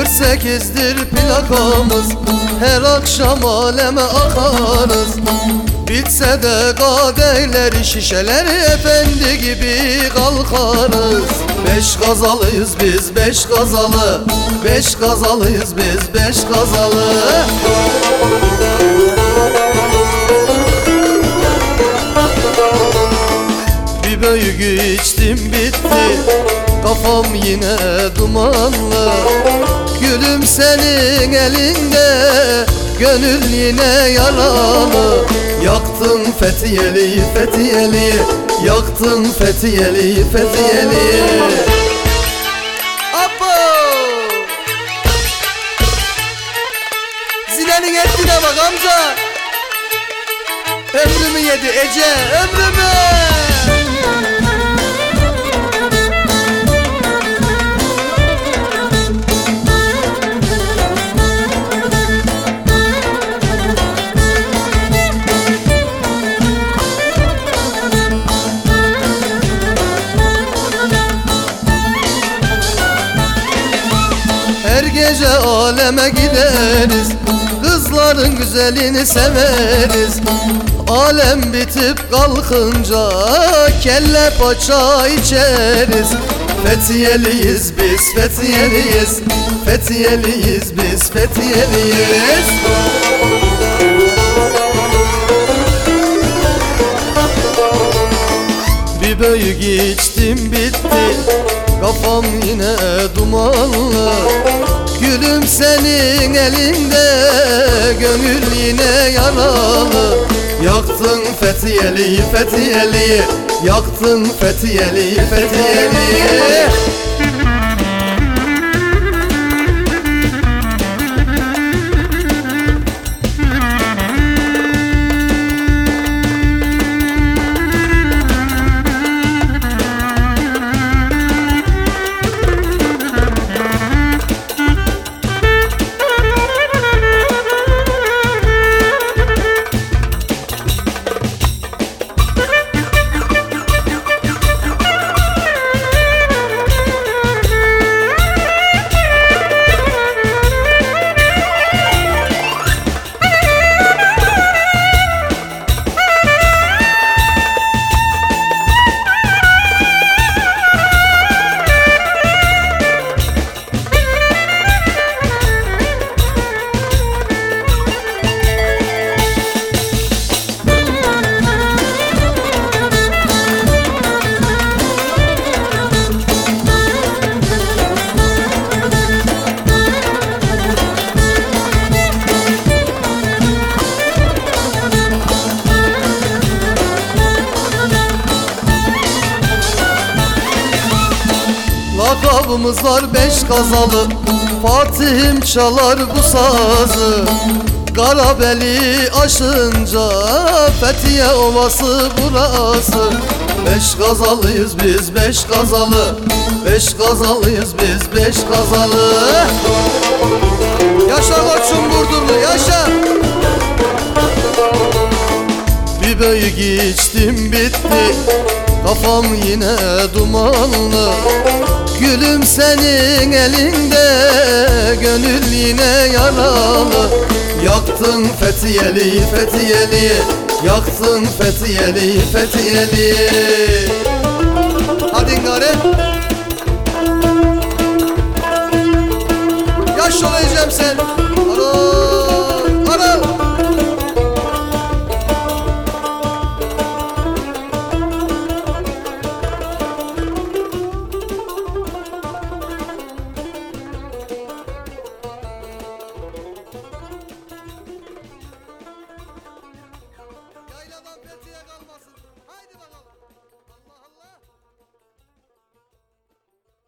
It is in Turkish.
48'dir plakamız Her akşam aleme akarız Bitse de kadehleri şişeleri efendi gibi kalkarız. Beş kazalıyız biz beş kazalı Beş kazalıyız biz beş kazalı Bir böğü içtim bitti. Kafam yine dumanlı. Gülüm senin elinde Gönül yine yaralı. Yaktın Fethiyeli Fethiyeli Yaktın Fethiyeli Fethiyeli. Abo! Zinenin ettiğine bak amca. Ömrümü yedi Ece ömrümü Gece aleme gideriz Kızların güzelini severiz. Alem bitip kalkınca Kelle paça içeriz. Fethiyeliyiz biz Fethiyeliyiz Fethiyeliyiz biz Fethiyeliyiz. Bir büyük içtim bitti. Kafam yine dumanlı Gülüm senin elinde Gönül yine yaralı. Yaktın Fethiyeli Fethiyeli Yaktın Fethiyeli Fethiyeli Lakabımız var beş kazalı. Fatih'im çalar bu sazı. Karabeli aşınca Fethiye Ovası burası. Beş gazalıyız biz beş gazalı Beş gazalıyız biz beş gazalı Yaşa koçum Burdurlu yaşa. Bir büyük içtim bitti Kafam yine dumanlı. Gülüm senin elinde Gönül yine yaralı. Yaktın Fethiyeli Fethiyeli. Yaktın Fethiyeli Fethiyeli. Hadi gari